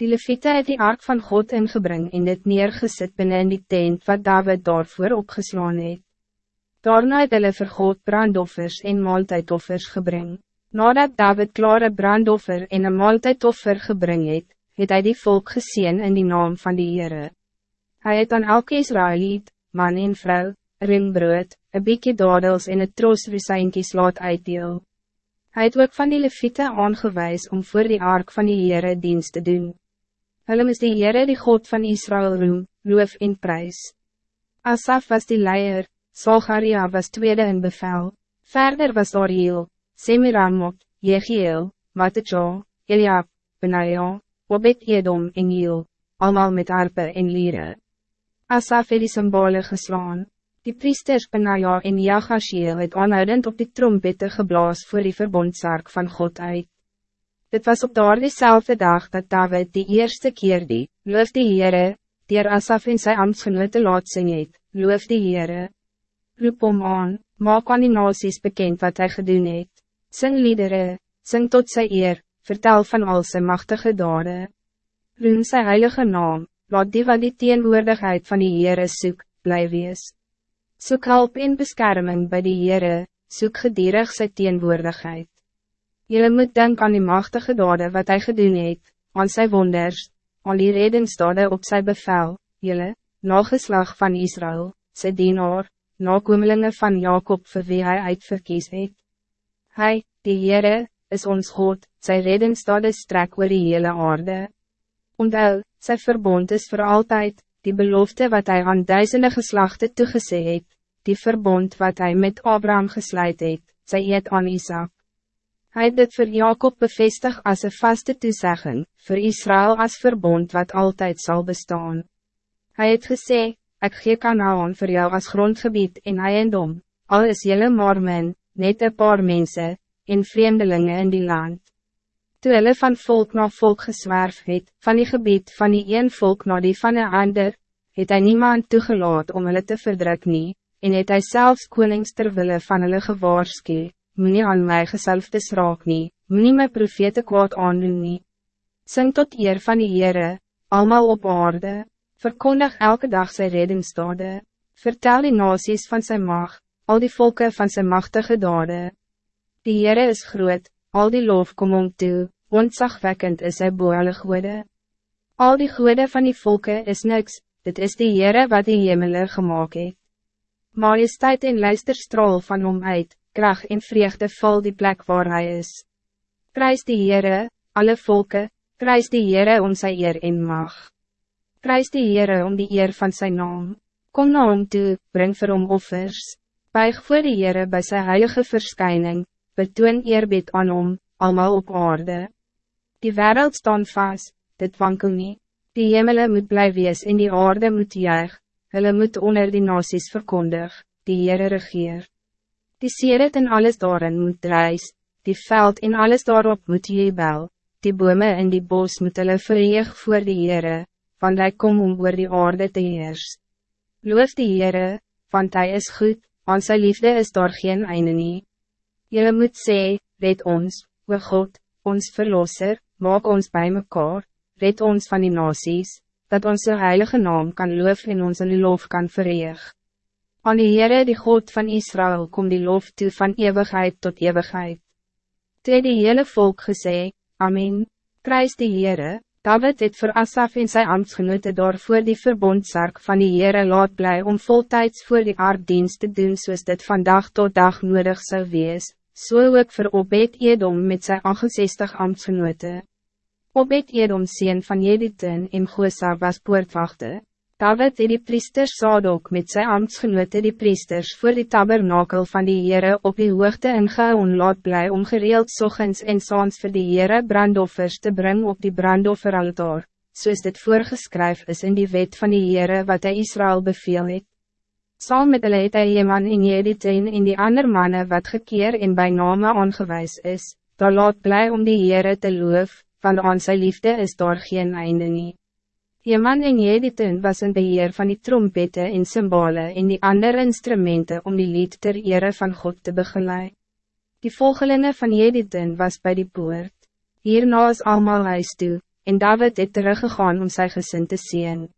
Die Levite het die ark van God ingebring en dit neergesit binnen in die tent wat David daarvoor opgeslaan het. Daarna het hulle vir God brandoffers en maaltijdoffers gebring. Nadat David klare brandoffer en een maaltijdoffer gebring het, het hy die volk gezien in die naam van die Heere. Hy het aan elke Israëliet, man en vrou, ringbrood, een bykie dadels en een troosrusijnkies laat uitdeel. Hij het ook van die leviete aangewijs om voor die ark van die Heere dienst te doen. Hulle is die Heere die God van Israël roem, loof en prijs. Asaf was die leier, Salgaria was tweede in bevel. Verder was Ariel, Semiramot, Jegiel, Mattejo, Eliab, Benaja, Obed Edom en Hiel, allemaal met harpe en lieren. Asaf het die symbole geslaan. Die priesters Benaja en Jagashiel het aanhoudend op die trompette geblaas voor die verbondsark van God uit. Dit was op daar diezelfde dag dat David die eerste keer die, loof die Heere, die Asaf in sy ambtsgenote laat sing het, loof die Heere. Roep om aan, maak aan die nasies bekend wat hij gedoen het. Sing liedere, sing tot sy eer, vertel van al sy machtige dade. Roem sy heilige naam, laat die wat die teenwoordigheid van die Heere soek, bly wees. Soek hulp en bescherming bij die Heere, soek gedierig sy teenwoordigheid. Jylle moet denk aan die machtige dade wat hij gedoen het, aan sy wonders, aan die redensdade op sy bevel, jylle, nageslag van Israël, sy dienaar, nakomelinge van Jacob vir wie hy uitverkies het. Hy, die Heere, is ons God, sy redensdade strek oor die hele aarde. Onthou, sy verbond is voor altijd, die belofte wat hij aan duizenden geslachten toegesê het, die verbond wat hij met Abraham gesluit het, sy het aan Isaac. Hij het dit voor Jacob bevestig als een vaste toezegging, voor Israël als verbond wat altijd zal bestaan. Hij het gesê, ik gee Kanaan voor jou als grondgebied in eiendom, al is jylle maar men, net een paar mensen, in vreemdelingen in die land. Toe hulle van volk na volk geswerf het, van die gebied van die een volk na die van een ander, het hy niemand toegelaat om hulle te verdruk nie, en het hy selfs konings terwille van hulle gewaarski, moet nie aan my geselfde raak nie, moet nie my profete kwaad aandoen nie. Sing tot eer van die Heere, almal op aarde, verkondig elke dag sy reddingsdade, vertel die nasies van zijn mag, al die volken van zijn machtige dade. Die Heere is groot, al die loof kom om toe, ontzagwekkend is hy boelige goede. Al die goede van die volken is niks, dit is die Heere wat die hemele gemaakt het. Majesteit en luister straal van hom uit, kracht en vreugde val die plek waar hij is. Prijs die Heere, alle volken, prijs die Heere om sy eer en mag. Prijs die Heere om die eer van zijn naam. Kom na hom toe, bring vir hom offers. Buig voor die Heere by sy heilige verschijning, betoon eerbied aan hom, allemaal op aarde. Die wereld staan vast, dit wankel niet. Die hemele moet blijven wees en die aarde moet juig, hulle moet onder die nasies verkondig, die Heere regeer. Die seret en alles daarin moet reis, die veld en alles daarop moet jebel, die bome en die bos moet hulle verheeg voor die Heere, want hy kom om oor die aarde te heers. Loof die Heere, want hij is goed, aan sy liefde is daar geen einde nie. Julle moet sê, red ons, we God, ons verlosser, maak ons bij mekaar, red ons van die nasies, dat onze heilige naam kan loof en ons in die lof kan vereeg. Aan die Heere die God van Israël kom die lof toe van eeuwigheid tot eeuwigheid. Toe die hele volk gesê, Amen, prijs die Heere, David het voor Asaf en sy ambtsgenote daarvoor die verbondsark van die Heere laat bly om voltijds voor die aarddienst te doen soos dit van dag tot dag nodig zou wees, so ook vir Obed Edom met sy 68 ambtsgenote. Obed Edom sien van Jediten en Gosa was poortwachte. David het die priesters Sadok met sy ambtsgenote die priesters voor die tabernakel van die Heere op die hoogte ingehou en laat bly om gereeld sochens en saans vir die Heere brandoffers te brengen op die brandofferaltaar, soos dit voorgeskryf is in die wet van die Heere wat hij Israël beveel het. Saam met hulle het hy Jeman en Jediten en die ander mannen wat gekeer en bij name aangewijs is, daar laat bly om die Heere te loof, van aan sy liefde is daar geen einde nie. Jeman en Jediten was in beheer van die trompette en symbole en die andere instrumenten om die lied ter ere van God te begeleid. Die volgelinge van Jediten was bij die poort. Hierna is allemaal huis toe, En David het teruggegaan om sy gezin te zien.